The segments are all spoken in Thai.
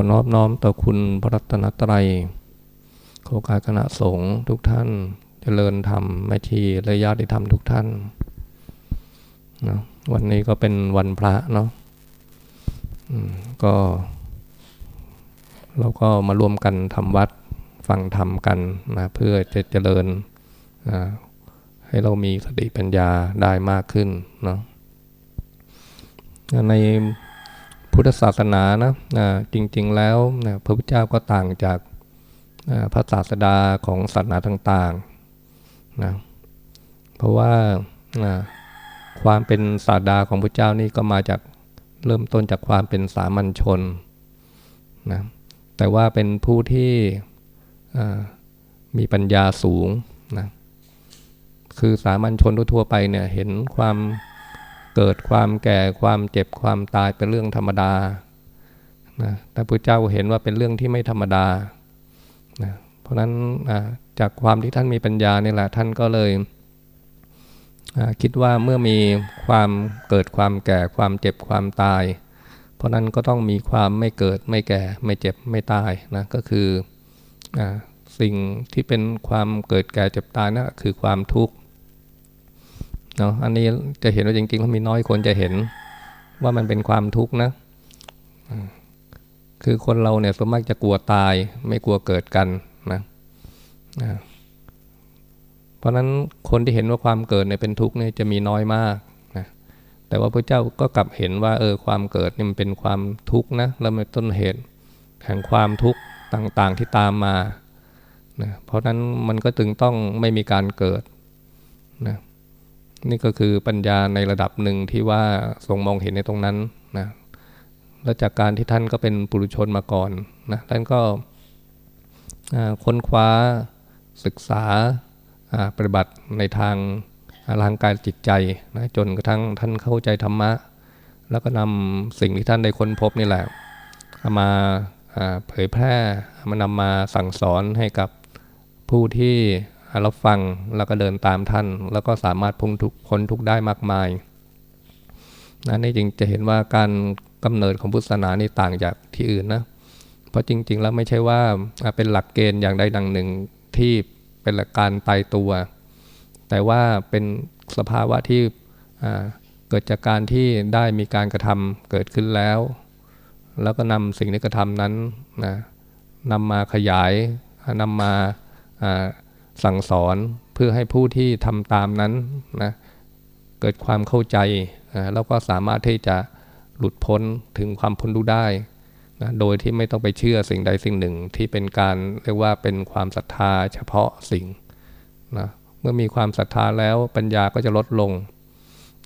อนอบน้อมต่อคุณพระรัตนตรัยโคกาคณะสงฆ์ทุกท่านจเจริญธรรมแม่ชีและญาติธรรมทุกท่านนะวันนี้ก็เป็นวันพระเนาะก็ เราก็มารวมกันทำวัดฟังธรรมกันนะเพื่อจะเจริญนะให้เรามีสติปัญญาได้มากขึ้นเนาะใน พุทธศาสนานะจริงๆแล้วนะพระพุทธเจ้าก็ต่างจากพระศาสดาของศาสนาต่างๆนะเพราะว่าความเป็นศาสดาของพระเจ้านี่ก็มาจากเริ่มต้นจากความเป็นสามัญชนนะแต่ว่าเป็นผู้ที่มีปัญญาสูงนะคือสามัญชนทั่วไปเนี่ยเห็นความ เกิดความแก่ความเจ็บความตายเป็นเรื่องธรรมดานะแต่พระเจ้าเห็นว่าเป็นเรื่องที่ไม่ธรรมดานะเพราะนั้นจากความที่ท่านมีปัญญานี่แหละท่านก็เลยคิดว่าเมื่อมีความเกิดความแก่ความเจ็บความตาย เพราะนั้นก็ต้องมีความไม่เกิดไม่แก่ไม่เจ็บไม่ตายนะก็คืออสิ่งที่เป็นความเกิดแก่เจ็บตายนะั่นคือความทุกข์ เนาะอันนี้จะเห็นว่าจริงๆแล้วมีน้อยคนจะเห็นว่ามันเป็นความทุกข์นะ คือคนเราเนี่ยส่วนมากจะกลัวตายไม่กลัวเกิดกันนะเพราะนั้นคนที่เห็นว่าความเกิดเนี่ยเป็นทุกข์เนี่ยจะมีน้อยมากนะแต่ว่าพระเจ้าก็กลับเห็นว่าเออความเกิดนี่มันเป็นความทุกข์นะแล้วมันต้นเหตุแห่งความทุกข์ต่างๆที่ตามมานะเพราะนั้นมันก็จึงต้องไม่มีการเกิดนะ นี่ก็คือปัญญาในระดับหนึ่งที่ว่าทรงมองเห็นในตรงนั้นนะและจากการที่ท่านก็เป็นปุถุชนมาก่อนนะท่านก็ค้นคว้าศึกษาปฏิบัติในทางร่างกายจิตใจนะจนกระทั่งท่านเข้าใจธรรมะ แล้วก็นำสิ่งที่ท่านได้ค้นพบนี่แหละามาเผยแพร่มานำมาสั่งสอนให้กับผู้ที่ รับฟังแล้วก็เดินตามท่าน แล้วก็สามารถพ้นทุกพ้นทุกได้มากมายนะนี่จึงจะเห็นว่าการกำเนิดของพุทธศาสนานี่ต่างจากที่อื่นนะเพราะจริง ๆ แล้วไม่ใช่ว่าเป็นหลักเกณฑ์อย่างใดดังหนึ่งที่เป็นหลักการตายตัว แต่ว่าเป็นสภาวะที่เกิดจากการที่ได้มีการกระทำเกิดขึ้นแล้ว แล้วก็นำสิ่งที่กระทำนั้นนะนำมาขยายนำมา สั่งสอนเพื่อให้ผู้ที่ทำตามนั้นนะเกิดความเข้าใจนะแล้วก็สามารถที่จะหลุดพ้นถึงความพ้นรู้ได้นะโดยที่ไม่ต้องไปเชื่อสิ่งใดสิ่งหนึ่งที่เป็นการเรียกว่าเป็นความศรัทธาเฉพาะสิ่งนะเมื่อมีความศรัทธาแล้วปัญญาก็จะลดลง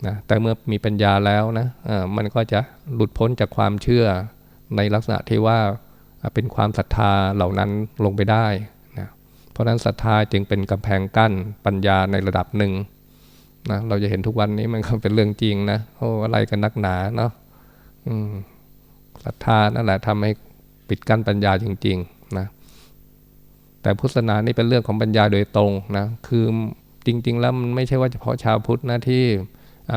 นะแต่เมื่อมีปัญญาแล้วนะะมันก็จะหลุดพ้นจากความเชื่อในลักษณะที่ว่าเป็นความศรัทธาเหล่านั้นลงไปได้ เพราะนั้นศรัทธาจึงเป็นกำแพงกั้นปัญญาในระดับหนึ่งนะเราจะเห็นทุกวันนี้มันก็เป็นเรื่องจริงนะโอ้อะไรกันนักหนาเนาะศรัทธานั่นแหละทำให้ปิดกั้นปัญญาจริงๆนะแต่พุทธศาสนานี่เป็นเรื่องของปัญญาโดยตรงนะคือจริง ๆ แล้วมันไม่ใช่ว่าเฉพาะชาวพุทธนะที่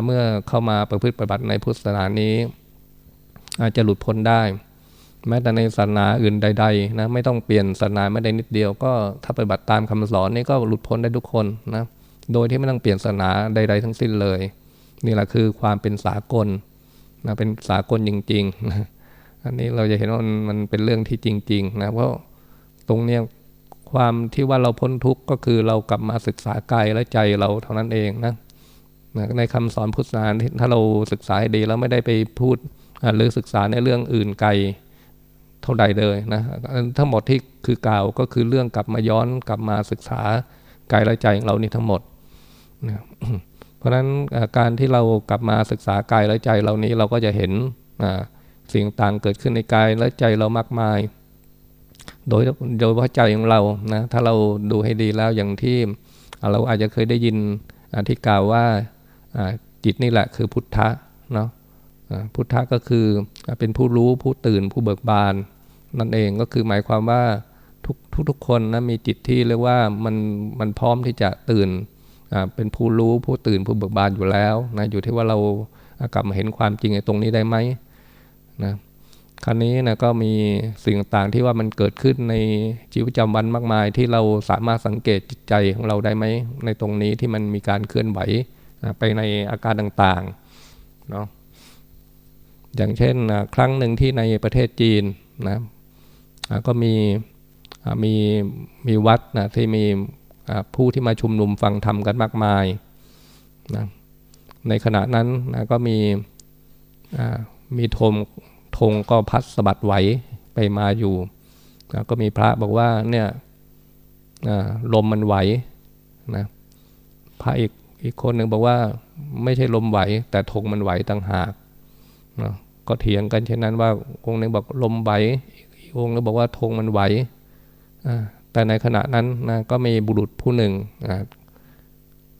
เมื่อเข้ามาประพฤติปฏิบัติในพุทธศาสนานี้ อาจจะหลุดพ้นได้ แม้แต่ในศาสนาอื่นใดๆนะไม่ต้องเปลี่ยนศาสนาไม่ได้นิดเดียว ก็ถ้าปฏิบัติตามคำสอนนี่ก็หลุดพ้นได้ทุกคนนะโดยที่ไม่ต้องเปลี่ยนศาสนาใด ๆ ทั้งสิ้นเลย นี่แหละคือความเป็นสากลนะเป็นสากลจริงๆนะอันนี้เราจะเห็นว่ามันเป็นเรื่องที่จริงๆนะเพราะตรงเนี้ยความที่ว่าเราพ้นทุกข์ก็คือเรากลับมาศึกษากายและใจเราเท่านั้นเองนะในคำสอนพุทธศาสนาถ้าเราศึกษาให้ดีแล้วไม่ได้ไปพูดหรือศึกษาในเรื่องอื่นไกล เท่าใดเลยนะทั้งหมดที่คือกล่าวก็คือเรื่องกลับมาย้อนกลับมาศึกษากายและใจของเรานี่ทั้งหมดนะเพราะฉะนั้นการที่เรากลับมาศึกษากายและใจเรานี้เราก็จะเห็นสิ่งต่างเกิดขึ้นในกายและใจเรามากมาย โดยโดยว่าใจของเรานะถ้าเราดูให้ดีแล้วอย่างที่เราอาจจะเคยได้ยินที่กล่าวว่าจิตนี่แหละคือพุทธะเนาะพุทธะก็คือเป็นผู้รู้ผู้ตื่นผู้เบิกบาน นั่นเองก็คือหมายความว่าทุกทุกคนนะมีจิตที่เรียกว่ามันมันพร้อมที่จะตื่นเป็นผู้รู้ผู้ตื่นผู้เบิกบานอยู่แล้วนะอยู่ที่ว่าเรากลับมาเห็นความจริงในตรงนี้ได้ไหมนะครั้นี้นะก็มีสิ่งต่างที่ว่ามันเกิดขึ้นในชีวิตประจำวันมากมาย ที่เราสามารถสังเกตจิตใจของเราได้ไหมในตรงนี้ที่มันมีการเคลื่อนไหวไปในอาการต่างๆเนาะอย่างเช่นครั้งหนึ่งที่ในประเทศจีนนะ ก็มีมีมีวัดนะที่มีผู้ที่มาชุมนุมฟังธรรมกันมากมายนะในขณะนั้นนะก็มีมีธงธงก็พัดสะบัดไหวไปมาอยู่นะก็มีพระบอกว่าเนี่ยลมมันไหวนะพระอีกอีกคนหนึ่งบอกว่าไม่ใช่ลมไหว แต่ธงมันไหวต่างหากนะก็เถียงกันเช่นนั้นว่าองค์หนึ่งบอกลมไหวอีก องค์นึงบอกว่าธงมันไหวแต่ในขณะนั้นนะก็มีบุรุษผู้หนึ่งนะ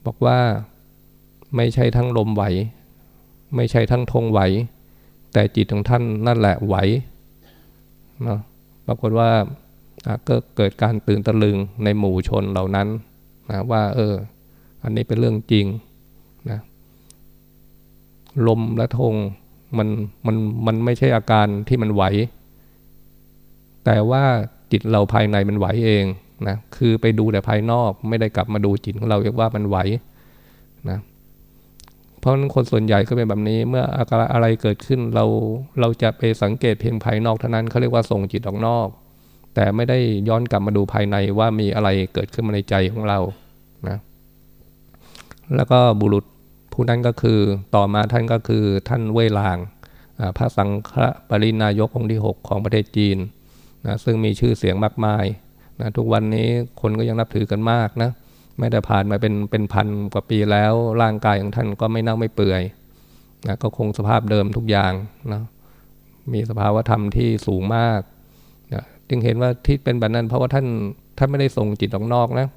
บอกว่าไม่ใช่ทั้งลมไหว ไม่ใช่ทั้งธงไหว แต่จิตของท่านนั่นแหละไหวเนาะปรากฏว่าก็เกิดการตื่นตะลึงในหมู่ชนเหล่านั้นนะว่าเออ อันนี้เป็นเรื่องจริงนะลมและธงมันมันมันไม่ใช่อาการที่มันไหว แต่ว่าจิตเราภายในมันไหวเองนะคือไปดูแต่ภายนอกไม่ได้กลับมาดูจิตของเราว่ามันไหวนะเพราะนั้นคนส่วนใหญ่ก็เป็นแบบนี้เมื่ออาการอะไรเกิดขึ้นเราเราจะไปสังเกตเพียงภายนอกเท่านั้นเขาเรียกว่าส่งจิตออกนอก แต่ไม่ได้ย้อนกลับมาดูภายในว่ามีอะไรเกิดขึ้นมาในใจของเรานะแล้วก็บุรุษผู้นั้นก็คือต่อมาท่านก็คือท่านเว่ยลางพระสังฆปรินายกองค์ที่ 6 ของประเทศจีน นะซึ่งมีชื่อเสียงมากมายนะทุกวันนี้คนก็ยังนับถือกันมากนะไม่ได้ผ่านมาเป็นเป็นพันกว่าปีแล้ว ร่างกายของท่านก็ไม่เน่าไม่เปื่อยนะก็คงสภาพเดิมทุกอย่างนะมีสภาวธรรมที่สูงมากนะจึงเห็นว่าที่เป็นแบบนั้น เพราะว่าท่านท่านไม่ได้ส่งจิตออกนอกนะ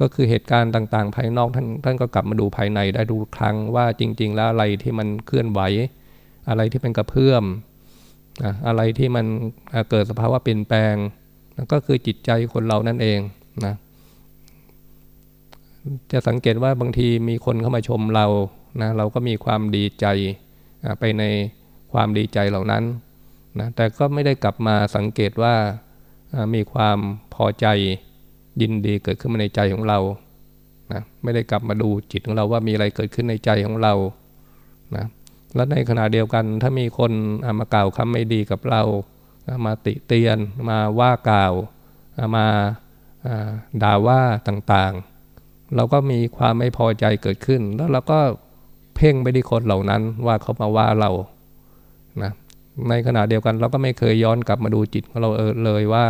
ก็คือเหตุการณ์ต่างๆ ภายนอกท่านท่านก็กลับมาดูภายในได้ดูครั้งว่าจริง ๆ แล้วอะไรที่มันเคลื่อนไหว อะไรที่เป็นกระเพื่อม อะไรที่มันเกิดสภาวะเปลี่ยนแปลงก็คือจิตใจคนเรานั่นเองนะจะสังเกตว่าบางทีมีคนเข้ามาชมเรานะเราก็มีความดีใจไปในความดีใจเหล่านั้นนะแต่ก็ไม่ได้กลับมาสังเกตว่ามีความพอใจยินดีเกิดขึ้นมาในใจของเรานะไม่ได้กลับมาดูจิตของเราว่ามีอะไรเกิดขึ้นในใจของเรานะ และในขณะเดียวกันถ้ามีคนมากล่าวคำไม่ดีกับเรา มาติเตียนมาว่ากล่าว มาด่าว่าต่างๆ เราก็มีความไม่พอใจเกิดขึ้น แล้วเราก็เพ่งไปที่คนเหล่านั้นว่าเขามาว่าเรานะในขณะเดียวกันเราก็ไม่เคยย้อนกลับมาดูจิตของเราเลยว่า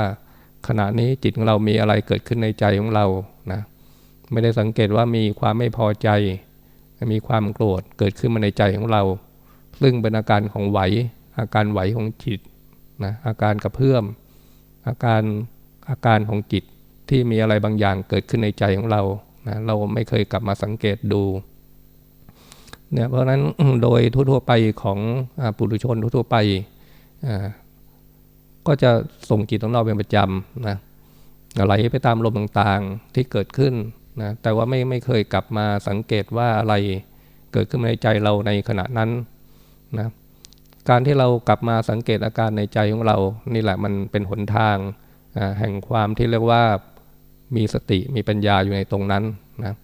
ขณะนี้จิตของเรามีอะไรเกิดขึ้นในใจของเรานะไม่ได้สังเกตว่ามีความไม่พอใจ มีความโกรธเกิดขึ้นมาในใจของเรา ซึ่งเป็นอาการของไหว อาการไหวของจิตนะอาการกระเพื่อม อาการอาการของจิตที่มีอะไรบางอย่างเกิดขึ้นในใจของเรานะเราไม่เคยกลับมาสังเกตดูเนี่ยเพราะนั้นโดยทั่วๆไปของปุถุชนทั่วๆไปก็จะส่งจิตของเราเป็นประจำนะไหลไปตามลมต่างๆที่เกิดขึ้นนะแต่ว่าไม่ไม่เคยกลับมาสังเกตว่าอะไรเกิดขึ้นในใจเราในขณะนั้น นะการที่เรากลับมาสังเกตอาการในใจของเรา นี่แหละมันเป็นหนทางแห่งความที่เรียกว่ามีสติมีปัญญาอยู่ในตรงนั้นนะ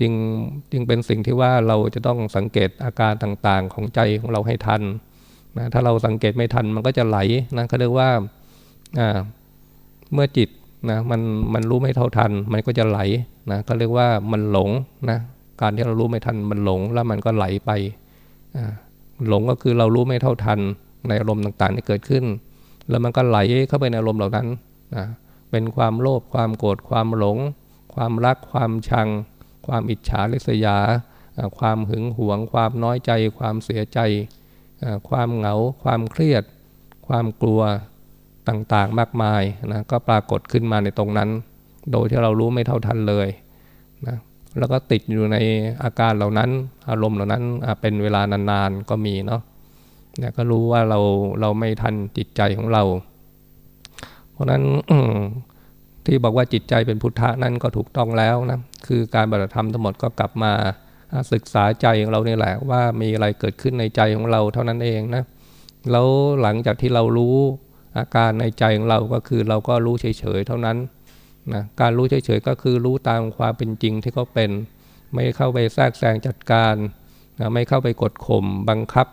จึงจึงเป็นสิ่งที่ว่าเราจะต้องสังเกตอาการต่างๆ ของใจของเราให้ทันนะถ้าเราสังเกตไม่ทันมันก็จะไหลนะเขาเรียกว่าเมื่อจิตนะมันมันรู้ไม่เท่าทัน มันก็จะไหลนะก็เรียกว่ามันหลงนะการที่เรารู้ไม่ทันมันหลงแล้วมันก็ไหลไป หลงก็คือเรารู้ไม่เท่าทันในอารมณ์ต่างๆที่เกิดขึ้น แล้วมันก็ไหลเข้าไปในอารมณ์เหล่านั้นนะเป็นความโลภความโกรธความหลง ความรักความชัง ความอิจฉาริษยา ความหึงหวง ความน้อยใจ ความเสียใจ ความเหงา ความเครียด ความกลัวต่างๆมากมายนะก็ปรากฏขึ้นมาในตรงนั้น โดยที่เรารู้ไม่เท่าทันเลยนะ แล้วก็ติดอยู่ในอาการเหล่านั้น อารมณ์เหล่านั้นเป็นเวลานานๆก็มีเนาะเนี่ยก็รู้ว่าเราเราไม่ทันจิตใจของเรา เพราะนั้นที่บอกว่าจิตใจเป็นพุทธะนั่นก็ถูกต้องแล้วนะคือการบัตธรรมทั้งหมดก็กลับมาศึกษาใจของเราเนี่แหละว่ามีอะไรเกิดขึ้นในใจของเราเท่านั้นเองนะแล้วหลังจากที่เรารู้อาการในใจของเราก็คือเราก็รู้เฉยๆเท่านั้น นะการรู้เฉยๆก็คือรู้ตามความเป็นจริงที่เขาเป็น ไม่เข้าไปแทรกแซงจัดการนะไม่เข้าไปกดข่มบังคับ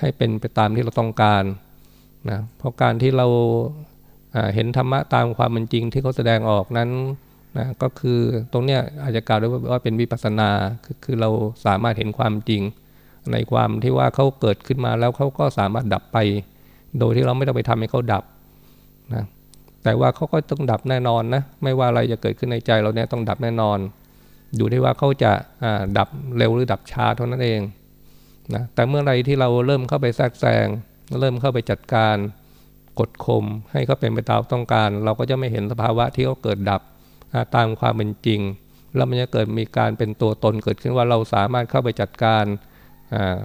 ให้เป็นไปตามที่เราต้องการนะเพราะการที่เราเห็นธรรมะตามความเป็นจริงที่เขาแสดงออกนั้นนะก็คือตรงเนี้ยอาจจะกล่าวได้ว่าเป็นวิปัสนาคือคือเราสามารถเห็นความจริง ในความที่ว่าเขาเกิดขึ้นมาแล้วเขาก็สามารถดับไป โดยที่เราไม่ต้องไปทำให้เขาดับ แต่ว่าเขาก็ต้องดับแน่นอนนะ ไม่ว่าอะไรจะเกิดขึ้นในใจเราเนี่ยต้องดับแน่นอน อยู่ที่ว่าเขาจะดับเร็วหรือดับช้าเท่านั้นเองนะแต่เมื่อไรที่เราเริ่มเข้าไปแทรกแซง เริ่มเข้าไปจัดการกดข่มให้เขาเป็นไปตามต้องการ เราก็จะไม่เห็นสภาวะที่เขาเกิดดับตามความเป็นจริง แล้วมันจะเกิดมีการเป็นตัวตนเกิดขึ้นว่าเราสามารถเข้าไปจัดการ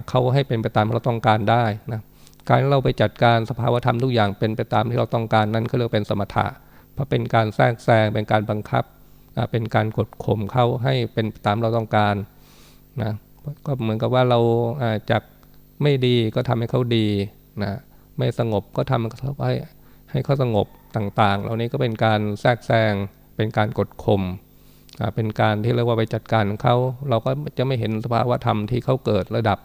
เขาให้เป็นไปตามที่เราต้องการได้นะ การเราไปจัดการสภาวธรรมทุกอย่างเป็นไปตามที่เราต้องการนั้นก็เรียกเป็นสมถะ เพราะเป็นการแทรกแซงเป็นการบังคับ เป็นการกดข่มเขาให้เป็นตามเราต้องการนะก็เหมือนกับว่าเราจากไม่ดีก็ทำให้เขาดีนะไม่สงบก็ทำให้ให้เขาสงบต่างๆ เหล่านี้ก็เป็นการแทรกแซงเป็นการกดข่มเป็นการที่เรียกว่าไปจัดการเขาเราก็จะไม่เห็นสภาวะธรรมที่เขาเกิดระดับ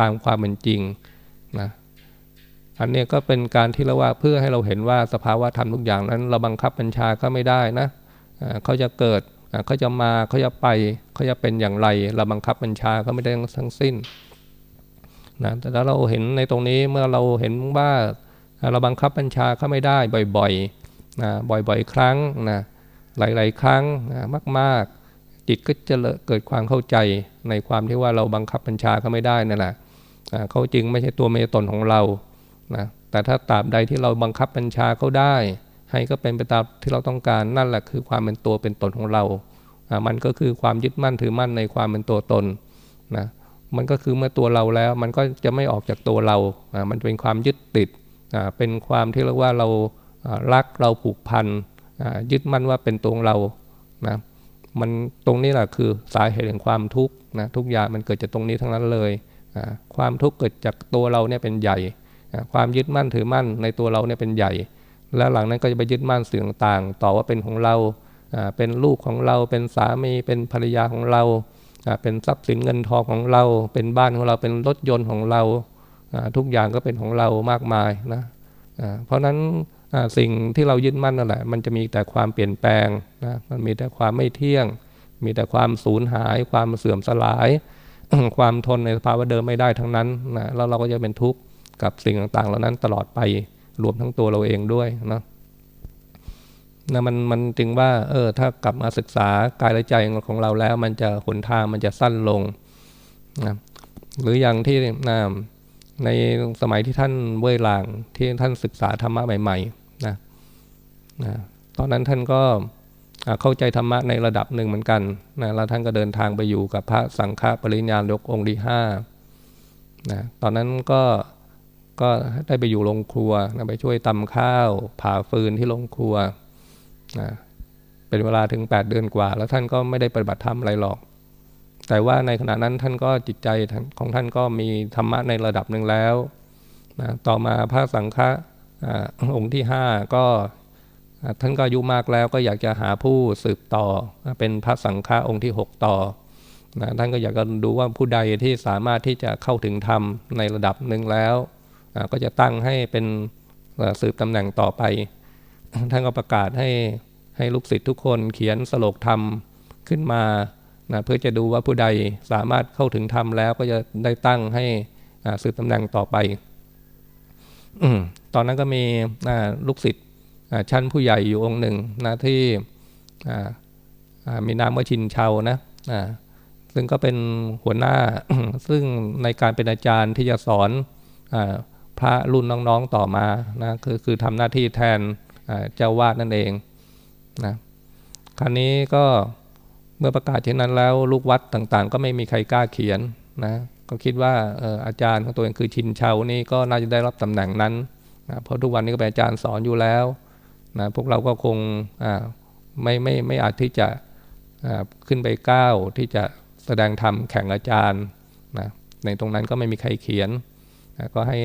ตามความเป็นจริงนะ อันนี้ก็เป็นการที่เรียกว่าเพื่อให้เราเห็นว่าสภาวะธรรมทุกอย่างนั้น เราบังคับบัญชาก็ไม่ได้นะเขาจะเกิดเขาจะมาเขาจะไปเขาจะเป็นอย่างไร เราบังคับบัญชาก็ไม่ได้ทั้งสิ้นนะแต่ถ้าเราเห็นในตรงนี้เมื่อเราเห็นว่าเราบังคับบัญชาเขาไม่ได้บ่อยๆนะบ่อยๆ ครั้งนะหลายๆ ครั้งนะมากๆ จิตก็จะเกิดความเข้าใจในความที่ว่าเราบังคับบัญชาเขาไม่ได้นั่นแหละเขาจริงไม่ใช่ตัวเมตนของเรา นะแต่ถ้าตราบใดที่เราบังคับบัญชาเขาได้ ให้ก็เป็นไปตามที่เราต้องการนั่นแหละคือความเป็นตัวเป็นตนของเรามันก็คือความยึดมั่นถือมั่นในความเป็นตัวตนนะมันก็คือเมื่อตัวเราแล้วมันก็จะไม่ออกจากตัวเรามันเป็นความยึดติดเป็นความที่เรียกว่าเรารักเราผูกพันยึดมั่นว่าเป็นตัวเรานะมันตรงนี้แหละคือสาเหตุแห่งความทุกข์นะทุกอย่างมันเกิดจากตรงนี้ทั้งนั้นเลยความทุกข์เกิดจากตัวเราเนี่ยเป็นใหญ่ ความยึดมั่นถือมั่นในตัวเราเนี่ยเป็นใหญ่ แล้วหลังนั้นก็จะไปยึดมั่นสิ่งต่างต่อว่าเป็นของเราเป็นลูกของเราเป็นสามีเป็นภรรยาของเรา เป็นทรัพย์สินเงินทองของเรา เป็นบ้านของเราเป็นรถยนต์ของเรา ทุกอย่างก็เป็นของเรามากมายนะเพราะนั้นสิ่งที่เรายึดมั่นนั่นแหละ มันจะมีแต่ความเปลี่ยนแปลงนะมันมีแต่ความไม่เที่ยง มีแต่ความสูญหาย ความเสื่อมสลาย ความทนในสภาวะเดิมไม่ได้ทั้งนั้นนะแล้วเราก็จะเป็นทุกข์ กับสิ่งต่างๆ เหล่านั้นตลอดไปรวมทั้งตัวเราเองด้วยนะนะมันมันจึงว่าเออถ้ากลับมาศึกษากายและใจของเราแล้ว มันจะหนทางมันจะสั้นลงนะหรืออย่างที่นะในสมัยที่ท่านเว่ยหลางที่ท่านศึกษาธรรมะใหม่ๆนะนะตอนนั้นท่านก็เข้าใจธรรมะในระดับหนึ่งเหมือนกันนะแล้วท่านก็เดินทางไปอยู่กับพระสังฆปริญญาณยกองค์ที่ห้านะตอนนั้นก็ ก็ได้ไปอยู่โรงครัวนะไปช่วยตำข้าวผ่าฟืนที่โรงครัวนะเป็นเวลาถึง 8 เดือนกว่า แล้วท่านก็ไม่ได้ปฏิบัติธรรมอะไรหรอก แต่ว่าในขณะนั้นท่านก็จิตใจของท่านก็มีธรรมะในระดับหนึ่งแล้วนะต่อมาพระสังฆะองค์ที่ 5 ก็ท่านก็อายุมากแล้วก็อยากจะหาผู้สืบต่อ เป็นพระสังฆะองค์ที่ 6 ต่อนะท่านก็อยากจะดูว่าผู้ใดที่สามารถที่จะเข้าถึงธรรมในระดับหนึ่งแล้ว ก็จะตั้งให้เป็นสืบตำแหน่งต่อไป ท่านก็ประกาศให้ให้ลูกศิษย์ทุกคนเขียนสโลกธรรมขึ้นมานะเพื่อจะดูว่าผู้ใดสามารถเข้าถึงธรรมแล้วก็จะได้ตั้งให้สืบตำแหน่งต่อไป ตอนนั้นก็มีลูกศิษย์ชั้นผู้ใหญ่อยู่องค์หนึ่งนะที่มีนามว่าชินเชานะซึ่งก็เป็นหัวหน้าซึ่งในการเป็นอาจารย์ที่จะสอน พระรุ่นน้องๆต่อมานะคือคือทำหน้าที่แทนเจ้าวาดนั่นเองนะคราวนี้ก็เมื่อประกาศเช่นนั้นแล้วลูกวัดต่างๆ ก็ไม่มีใครกล้าเขียนนะก็คิดว่าอาจารย์ของตัวเองคือชินเชานี่ก็น่าจะได้รับตำแหน่งนั้นนะเพราะทุกวันนี้ก็เป็นอาจารย์สอนอยู่แล้วนะพวกเราก็คงไม่ไม่ไม่อาจที่จะขึ้นไปก้าวที่จะแสดงธรรมแข่งอาจารย์นะในตรงนั้นก็ไม่มีใครเขียน ก็ให้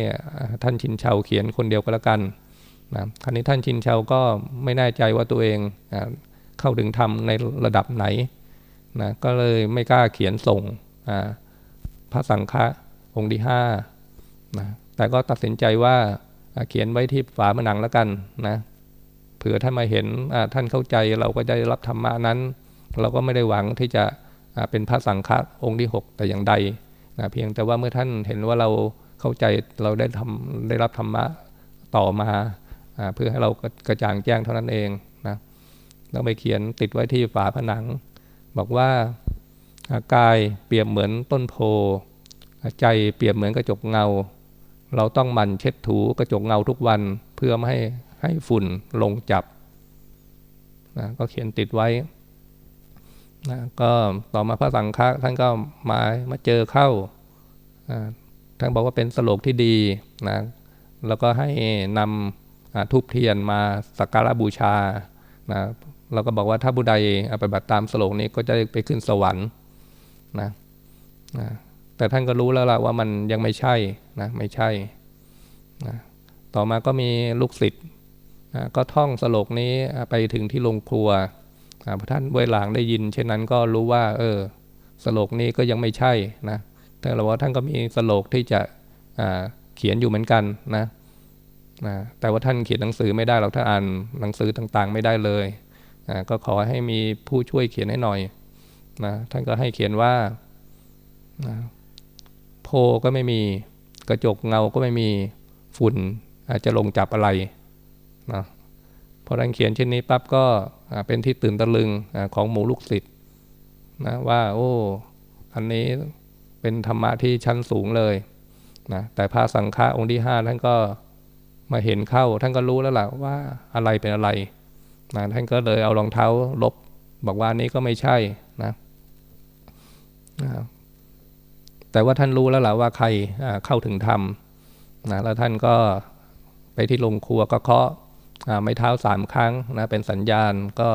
ท่านชินเชาเขียนคนเดียวก็แล้วกันนะคราวนี้ท่านชินเชาก็ไม่แน่ใจว่าตัวเองเข้าถึงธรรมในระดับไหนนะก็เลยไม่กล้าเขียนส่งพระสังฆะองค์ที่ห้านะแต่ก็ตัดสินใจว่าเขียนไว้ที่ฝาผนังแล้วกันนะเผื่อท่านมาเห็นท่านเข้าใจเราก็จะได้รับธรรมะนั้น เราก็ไม่ได้หวังที่จะเป็นพระสังฆะองค์ที่ 6 แต่อย่างใดนะเพียงแต่ว่าเมื่อท่านเห็นว่าเรา เข้าใจเราได้ทำได้รับธรรมะต่อมาเพื่อให้เรากระจ่างแจ้งเท่านั้นเองนะเราไปเขียนติดไว้ที่ฝาผนัง บอกว่ากายเปรียบเหมือนต้นโพ ใจเปรียบเหมือนกระจกเงา เราต้องมันเช็ดถูกระจกเงาทุกวันเพื่อไม่ให้ให้ฝุ่นลงจับนะก็เขียนติดไว้นะก็ต่อมาพระสังฆะท่านก็มามาเจอเข้า ท่านบอกว่าเป็นสโลกที่ดีนะแล้วก็ให้นำทุบเทียนมาสักการะบูชานะเราก็บอกว่าถ้าบุใดปฏิบัติตามสโลกนี้ก็จะไปขึ้นสวรรค์นะนะแต่ท่านก็รู้แล้วล่ะว่ามันยังไม่ใช่นะไม่ใช่นะต่อมาก็มีลูกศิษย์นะก็ท่องสโลกนี้ไปถึงที่โรงครัวพระท่านเวลางได้ยิน เช่นนั้นก็รู้ว่า เออสโลกนี้ก็ยังไม่ใช่นะ แต่เราว่าท่านก็มีสโลกที่จะเขียนอยู่เหมือนกันนะนะแต่ว่าท่านเขียนหนังสือไม่ได้เราถ้าอ่านหนังสือต่างๆ ไม่ได้เลยนะก็ขอให้มีผู้ช่วยเขียนให้หน่อยนะท่านก็ให้เขียนว่านะโพก็ไม่มีกระจกเงาก็ไม่มีฝุ่นอาจจะลงจับอะไรนะพอท่านเขียนเช่นนี้ปั๊บก็เป็นที่ตื่นตะลึงของหมู่ลูกศิษย์นะว่า โอ้ อันนี้ เป็นธรรมะที่ชั้นสูงเลยนะแต่พระสังฆะองค์ที่ห้าท่านก็มาเห็นเข้า ท่านก็รู้แล้วล่ะว่าอะไรเป็นอะไรนะท่านก็เลยเอารองเท้าลบ บอกว่านี้ก็ไม่ใช่นะนะแต่ว่าท่านรู้แล้วล่ะว่าใครเข้าถึงธรรมนะแล้วท่านก็ไปที่โรงครัวก็เคาะไม้เท้าสามครั้งนะเป็นสัญญาณก็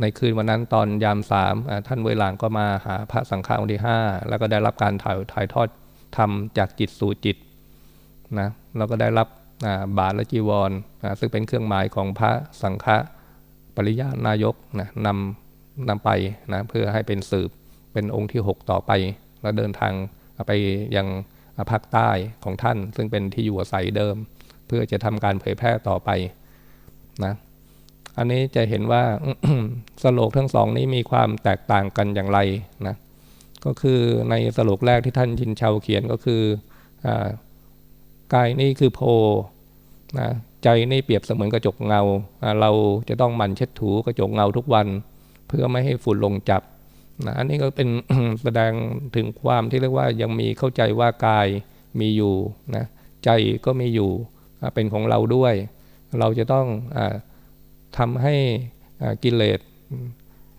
ในคืนวันนั้นตอนยามสามท่านเวลางก็มาหาพระสังฆาองค์ที่ห้าแล้วก็ได้รับการถ่ายถ่ายทอดทำจากจิตสู่จิตนะเราก็ได้รับบาทและจีวรนะซึ่งเป็นเครื่องหมายของพระสังฆปริยานายกนะนำนำไปนะเพื่อให้เป็นสืบเป็นองค์ที่ 6 ต่อไป แล้วเดินทางไปยังภาคใต้ของท่าน ซึ่งเป็นที่อยู่อาศัยเดิม เพื่อจะทำการเผยแพร่ต่อไปนะ อันนี้จะเห็นว่าสโลกทั้งสองนี้มีความแตกต่างกันอย่างไรนะก็คือในสโลกแรกที่ท่านชินชาวเขียนก็คือกายนี่คือโพนะใจนี่เปรียบเสมือนกระจกเงา เราจะต้องมันเช็ดถูกระจกเงาทุกวัน เพื่อไม่ให้ฝุ่นลงจับนะอันนี้ก็เป็นแสดงถึงความที่เรียกว่ายังมีเข้าใจว่ากายมีอยู่นะใจก็มีอยู่เป็นของเราด้วย เราจะต้องอ ทำให้กิเลส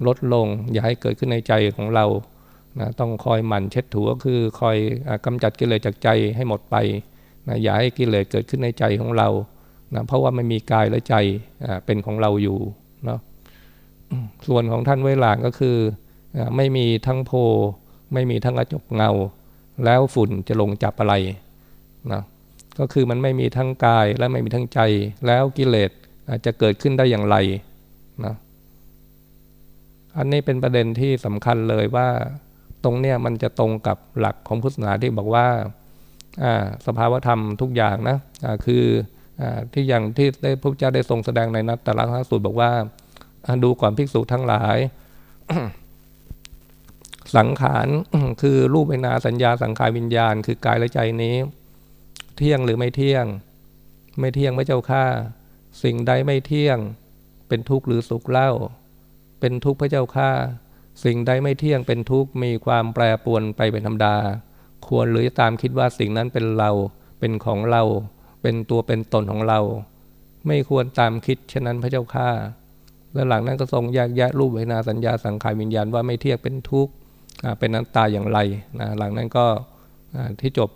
ลดลง อย่าให้เกิดขึ้นในใจของเรานะต้องคอยหมั่นเช็ดถูก็คือคอยอกำจัดกิเลสจากใจให้หมดไปนะอย่าให้กิเลสเกิดขึ้นในใจของเรานะเพราะว่าไม่มีกายและใจเป็นของเราอยู่เนาะส่วนของท่านเวลาก็คือไม่มีทั้งโพ ไม่มีทั้งกระจกเงา แล้วฝุ่นจะลงจับอะไรนะก็คือมันไม่มีทั้งกายและไม่มีทั้งใจ แล้วกิเลส จะเกิดขึ้นได้อย่างไรนะอันนี้เป็นประเด็นที่สำคัญเลยว่าตรงเนี้ยมันจะตรงกับหลักของพุทธศาสนาที่บอกว่าสภาวธรรมทุกอย่างนะะคืออที่อย่างที่ได้พระเจ้าได้ทรงแสดงในนัตตลักษณ์สูตรบอกว่าดูก่อนภิกษุทั้งหลาย สังขารคือรูปเวนาสัญญาสังขารวิญญาณ คือกายและใจนี้ เที่ยงหรือไม่เที่ยง ไม่เที่ยงพระเจ้าข้า สิ่งใดไม่เที่ยง เป็นทุกข์หรือสุขเล่า เป็นทุกข์พระเจ้าข้าสิ่งใดไม่เที่ยงเป็นทุกข์มีความแปรปวนไปเป็นธรรมดา ควรหรือตามคิดว่าสิ่งนั้นเป็นเรา เป็นของเรา เป็นตัวเป็นตนของเรา ไม่ควรตามคิดฉะนั้นพระเจ้าข้าแล้วหลังนั้นก็ทรงแยกแยะรูปเวนาสัญญาสังขารวิญญาณว่าไม่เที่ยงเป็นทุกข์เป็นนัตตาอย่างไรนะหลังนั้นก็ที่จบ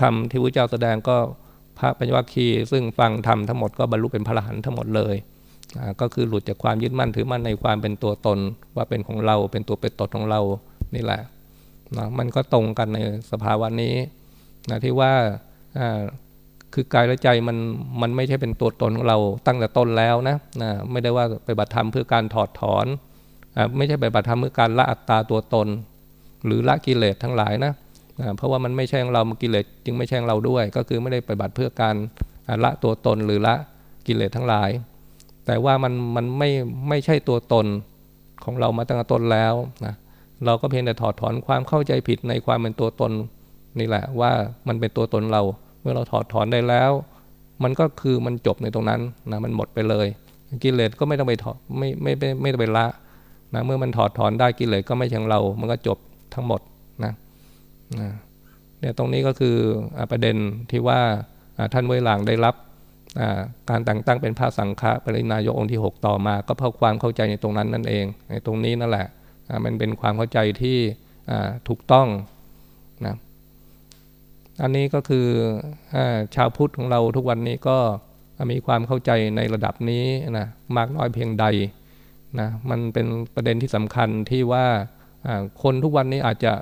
คำที่พระเจ้าแสดงก็ พระปัญญวัคคีซึ่งฟังธรรมทั้งหมดก็บรรลุเป็นพระอรหันต์ทั้งหมดเลยก็คือหลุดจากความยึดมั่นถือมั่นในความเป็นตัวตนว่าเป็นของเราเป็นตัวเป็นตนของเรานี่แหละนะมันก็ตรงกันในสภาวะนี้นะที่ว่าคือกายและใจมันมันไม่ใช่เป็นตัวตนของเราตั้งแต่ต้นแล้วนะนะไม่ได้ว่าไปบัติธรรมเพื่อการถอดถอนอไม่ใช่ไปบัติธรรมเพื่อการละอัตตาตัวตน หรือละกิเลสทั้งหลายนะ นะเพราะว่ามันไม่ใช่ของเรากิเลสจึงไม่ใช่ของเราด้วย ก็คือไม่ได้ไปบัติเพื่อการละตัวตนหรือละกิเลสทั้งหลาย แต่ว่ามันมันไม่ไม่ใช่ตัวตนของเรามาตั้งแต่ต้นแล้วนะเราก็เพียงแต่ถอดถอนความเข้าใจผิดในความเป็นตัวตนนี่แหละว่ามันเป็นตัวตนเรา เมื่อเราถอดถอนได้แล้ว มันก็คือมันจบในตรงนั้นนะมันหมดไปเลย กิเลสก็ไม่ต้องไปถอดไม่ไม่ไม่ไม่ต้องไปละนะเมื่อมันถอดถอนได้กิเลสก็ไม่ใช่เรา มันก็จบทั้งหมด เนี่ยตรงนี้ก็คือประเด็นที่ว่าท่านเวหลังได้รับการแต่งตั้งเป็นพระสังฆปรินายกองค์ที่ 6 ต่อมา ก็เพราะความเข้าใจในตรงนั้นนั่นเองในตรงนี้นั่นแหละมันเป็นความเข้าใจที่ถูกต้องนะอันนี้ก็คืออชาวพุทธของเราทุกวันนี้ก็มีความเข้าใจในระดับนี้นะมากน้อยเพียงใดนะมันเป็นประเด็นที่สำคัญที่ว่าคนทุกวันนี้อาจจะ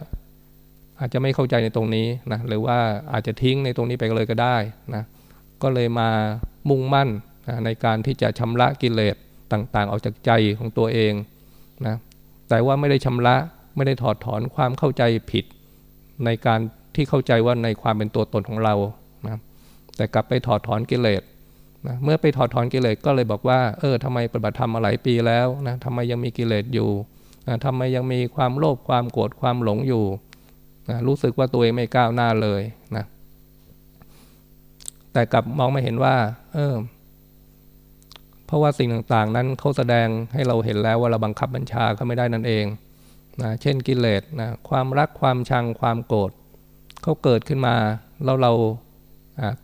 อาจจะไม่เข้าใจในตรงนี้นะหรือว่าอาจจะทิ้งในตรงนี้ไปเลยก็ได้นะก็เลยมามุ่งมั่นนะในการที่จะชำระกิเลสต่างๆ ออกจากใจของตัวเองนะแต่ว่าไม่ได้ชำระไม่ได้ถอดถอนความเข้าใจผิด ในการที่เข้าใจว่าในความเป็นตัวตนของเรานะแต่กลับไปถอดถอนกิเลสนะเมื่อไปถอดถอนกิเลสก็เลยบอกว่าเออทำไมปฏิบัติธรรมมาหลายปีแล้วนะทำไมยังมีกิเลสอยู่นะทำไมยังมีความโลภความโกรธความหลงอยู่ นะรู้สึกว่าตัวเองไม่ก้าวหน้าเลยนะ แต่กลับมองไม่เห็นว่า เออเพราะว่าสิ่งต่างๆ นั้นเขาแสดงให้เราเห็นแล้วว่าเราบังคับบัญชาเขาไม่ได้นั่นเองนะเช่นกิเลสนะความรักความชังความโกรธเขาเกิดขึ้นมา แล้วเรา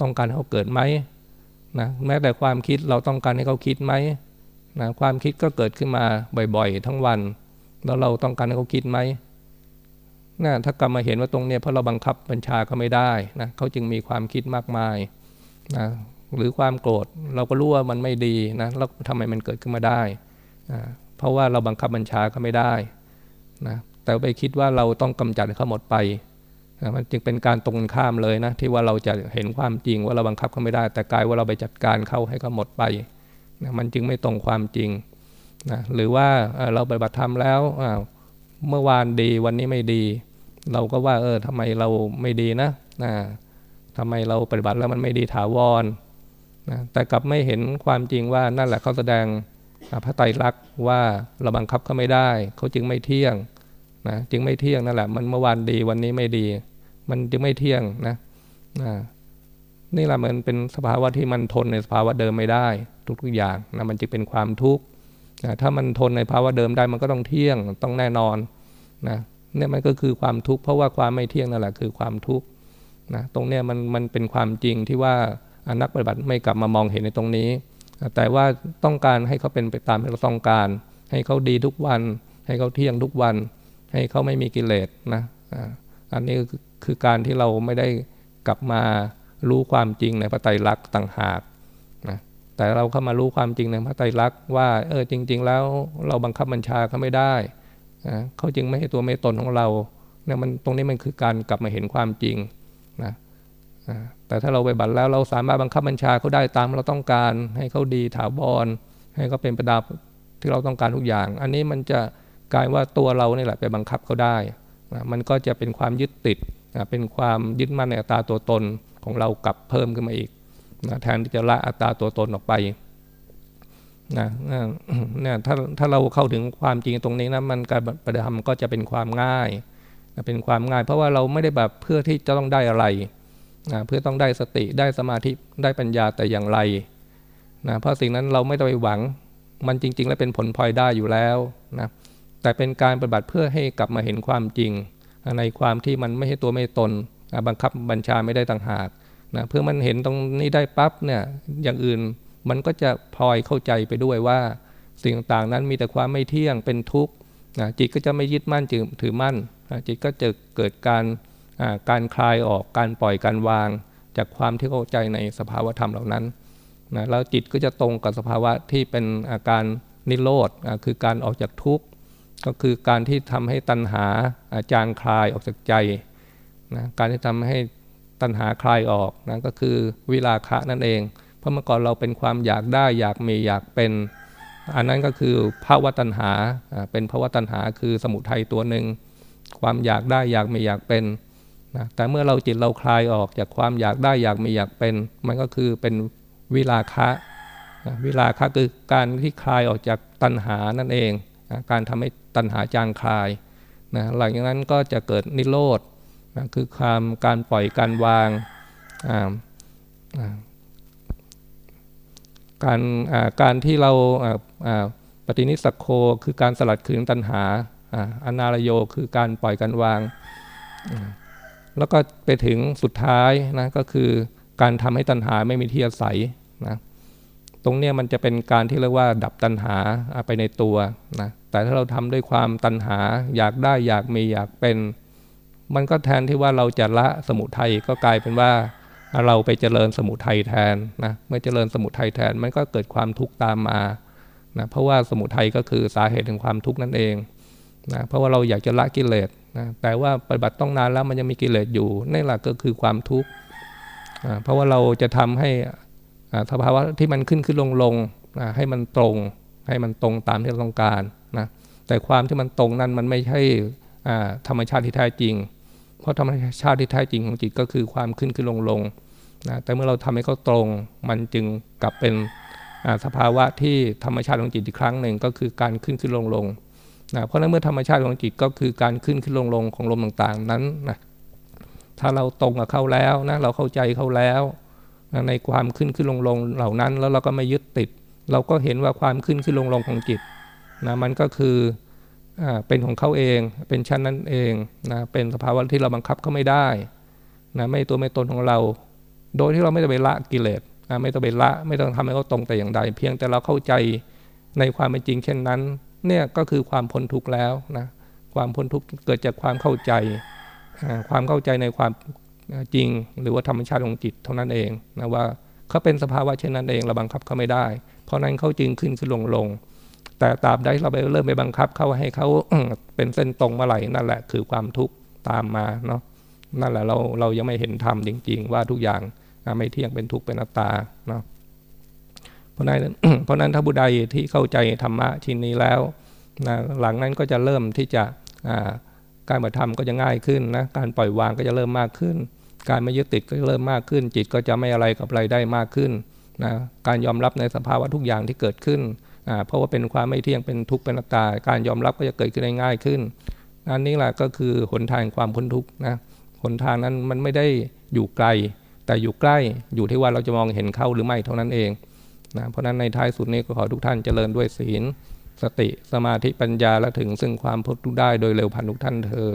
ต้องการให้เขาเกิดไหมนะแม้แต่ความคิดเราต้องการให้เขาคิดไหมนะความคิดก็เกิดขึ้นมาบ่อยๆ ทั้งวัน แล้วเราต้องการให้เขาคิดไหม นะถ้ากลับมาเห็นว่าตรงเนี้ยเพราะเราบังคับบัญชาเขาไม่ได้นะเขาจึงมีความคิดมากมายนะหรือความโกรธเราก็รู้ว่ามันไม่ดีนะแล้วทำไมมันเกิดขึ้นมาได้นะเพราะว่าเราบังคับบัญชาเขาไม่ได้นะแต่ไปคิดว่าเราต้องกำจัดเขาหมดไปนะมันจึงเป็นการตรงข้ามเลยนะที่ว่าเราจะเห็นความจริงว่าเราบังคับเขาไม่ได้ แต่กลายว่าเราไปจัดการเขาให้เขาหมดไปนะมันจึงไม่ตรงความจริงนะหรือว่าเราไปบัติธรรมแล้ว เมื่อวานดีวันนี้ไม่ดี เราก็ว่าเออทำไมเราไม่ดีนะนะทำไมเราปฏิบัติแล้วมันไม่ดีถาวรนะแต่กลับไม่เห็นความจริงว่านั่นแหละเขาแสดงพระไตรลักษณ์ว่าเราบังคับเขาไม่ได้ เขาจึงไม่เที่ยงนะจึงไม่เที่ยงนั่นแหละ มันเมื่อวานดีวันนี้ไม่ดี มันจึงไม่เที่ยงนะนะนี่แหละมันเป็นสภาวะที่มันทนในสภาวะเดิมไม่ได้ ทุกๆอย่างนะมันจึงเป็นความทุกข์ นะถ้ามันทนในภาวะเดิมได้มันก็ต้องเที่ยงต้องแน่นอนนะเนี่ยมันก็คือความทุกข์เพราะว่าความไม่เที่ยงนั่นแหละคือความทุกข์นะตรงเนี้ยมันมันเป็นความจริงที่ว่านักปฏิบัติไม่กลับมามองเห็นในตรงนี้ แต่ว่าต้องการให้เขาเป็นไปตามที่เราต้องการ ให้เขาดีทุกวัน ให้เขาเที่ยงทุกวัน ให้เขาไม่มีกิเลสนะอันนี้คือการที่เราไม่ได้กลับมารู้ความจริงในพระไตรลักษณ์ต่างหาก แต่เราเข้ามารู้ความจริงในพระไตรลักษณ์ว่าเออจริง ๆ แล้วเราบังคับบัญชาเขาไม่ได้นะเขาจึงไม่ให้ตัวไม่ตนของเราเนี่ยมันตรงนี้มันคือการกลับมาเห็นความจริงนะแต่ถ้าเราไปบัตรแล้วเราสามารถบังคับบัญชาเขาได้ตามเราต้องการ ให้เขาดีถาวรให้เขาเป็นประดับที่เราต้องการทุกอย่าง อันนี้มันจะกลายว่าตัวเราเนี่แหละไปบังคับเขาได้นะมันก็จะเป็นความยึดติดนะเป็นความยึดมั่นในอัตราตัวตนของเรากลับเพิ่มขึ้นมาอีก นะแทนที่จะละอัตราตัวตนออกไปนะเนี่ยถ้าถ้าเราเข้าถึงความจริงตรงนี้นะมันการปฏิธรรมก็จะเป็นความง่ายเป็นความง่าย เพราะว่าเราไม่ได้แบบเพื่อที่จะต้องได้อะไรนะเพื่อต้องได้สติได้สมาธิได้ปัญญาแต่อย่างไรนะเพราะสิ่งนั้นเราไม่ต้องไปหวังมันจริง ๆ แล้วเป็นผลพลอยได้อยู่แล้วนะแต่เป็นการปฏิบัติเพื่อให้กลับมาเห็นความจริง ในความที่มันไม่ใช่ตัวไม่ตน บังคับบัญชาไม่ได้ต่างหาก นะเพื่อมันเห็นตรงนี้ได้ปั๊บเนี่ยอย่างอื่นมันก็จะพลอยเข้าใจไปด้วยว่า สิ่งต่างๆนั้นมีแต่ความไม่เที่ยงเป็นทุกข์จิตก็จะไม่ยึดมั่นถือมั่นจิตก็จะเกิดการการคลายออกการปล่อยการวาง จากความที่เข้าใจในสภาวธรรมเหล่านั้นนะแล้วจิตก็จะตรงกับสภาวะที่เป็นอาการนิโรธคือการออกจากทุกข์ก็คือการที่ทำให้ตัณหาจางคลายออกจากใจนะการที่ทำให้ ตัณหาคลายออกนะก็คือวิราคะนั่นเอง เพราะเมื่อก่อนเราเป็นความอยากได้อยากมีอยากเป็น อันนั้นก็คือภาวะตัณหาเป็นภาวะตัณหาคือสมุทัยตัวหนึ่งความอยากได้อยากมีอยากเป็นนะแต่เมื่อเราจิตเราคลายออกจากความอยากได้อยากมีอยากเป็น มันก็คือเป็นวิราคะนะวิราคะคือการที่คลายออกจากตัณหานั่นเองนะการทำให้ตัณหาจางคลายนะหลังจากนั้นก็จะเกิดนิโรธ นะคือความการปล่อยการวางการการที่เราปฏินิสักโคคือการสลัดคืนตัณหาอนาลโยคือการปล่อยการวาง แล้วก็ไปถึงสุดท้ายนะก็คือการทำให้ตัณหาไม่มีที่อาศัยนะตรงนี้มันจะเป็นการที่เรียกว่า ดับตัณหาไปในตัวนะแต่ถ้าเราทำด้วยความตัณหาอยากได้อยากมีอยากเป็น มันก็แทนที่ว่าเราจะละสมุทัยก็กลายเป็นว่าเราไปเจริญสมุทัยแทนนะเมื่อเจริญสมุทัยแทนมันก็เกิดความทุกข์ตามมานะเพราะว่าสมุทัยก็คือสาเหตุแห่งความทุกข์นั่นเองนะเพราะว่าเราอยากจะละกิเลสนะแต่ว่าปฏิบัติต้องนานแล้วมันยังมีกิเลสอยู่นี่แหละก็คือความทุกข์เพราะว่าเราจะทำให้สภาวะที่มันขึ้นขึ้นลงลงให้มันตรง ให้มันตรงตามที่เราต้องการนะแต่ความที่มันตรงนั้นมันไม่ใช่ธรรมชาติที่แท้จริง เพราะธรรมชาติที่แท้จริงของจิตก็คือความขึ้นขึ้นลงลงนะแต่เมื่อเราทำให้เขาตรง มันจึงกลับเป็นสภาวะที่ธรรมชาติของจิตอีกครั้งหนึ่งก็คือการขึ้นขึ้นลงลงนะเพราะนั้นเมื่อธรรมชาติของจิตก็คือการขึ้นขึ้นลงลงของลมต่างๆนั้นนะถ้าเราตรงกับเขาแล้วนะเราเข้าใจเขาแล้วนะในความขึ้นขึ้นลงลงเหล่านั้นแล้วเราก็ไม่ยึดติด เราก็เห็นว่าความขึ้นขึ้นลงลงของจิตนะมันก็คือ เป็นของเขาเอง เป็นชั้นนั้นเองนะเป็นสภาวะที่เราบังคับเขาไม่ได้นะไม่ตัวไม่ตนของเรา โดยที่เราไม่ต้องไปละกิเลสนะไม่ต้องไปละไม่ต้องทำให้เขาตรงแต่อย่างใด เพียงแต่เราเข้าใจในความเป็นจริง เช่นนั้นเนี่ยก็คือความพ้นทุกข์แล้วนะความพ้นทุกข์เกิดจากความเข้าใจ ความเข้าใจในความจริง หรือว่าธรรมชาติของจิตเท่านั้นเองนะว่าเขาเป็นสภาวะเช่นนั้นเองเราบังคับเขาไม่ได้ เพราะนั้นเขาจึงขึ้นขึ้นลงลง แต่ตาบใดเราไปเริ่มไปบังคับเขาให้เขาเป็นเส้นตรงเมื่อไหร่นั่นแหละ คือความทุกข์ตามมาเนาะนั่นแหละเราเรายังไม่เห็นธรรมจริง ๆ ว่าทุกอย่างไม่เที่ยงเป็นทุกข์เป็นอัตตาเนาะเพราะนั้นเพราะนั้นถ้าบุไดที่เข้าใจธรรมะชิ้นนี้แล้วนะหลังนั้นก็จะเริ่มที่จะการปฏิธรรมก็จะง่ายขึ้นนะการปล่อยวางก็จะเริ่มมากขึ้น การไม่ยึดติดก็จะเริ่มมากขึ้น จิตก็จะไม่อะไรกับอะไรได้มากขึ้นนะการยอมรับในสภาวะทุกอย่างที่เกิดขึ้น เพราะว่าเป็นความไม่เที่ยงเป็นทุกข์เป็นอัตตาการยอมรับก็จะเกิดขึ้นได้ง่ายขึ้นอันนี้แหละก็คือหนทางความพ้นทุกข์นะหนทางนั้นมันไม่ได้อยู่ไกล แต่อยู่ใกล้อยู่ที่ว่าเราจะมองเห็นเข้าหรือไม่เท่านั้นเองนะเพราะนั้นในท้ายสุดนี้ก็ขอทุกท่านเจริญด้วยศีล สติสมาธิปัญญาและถึงซึ่งความพ้นทุกข์ได้โดยเร็วพันทุกท่านเทอ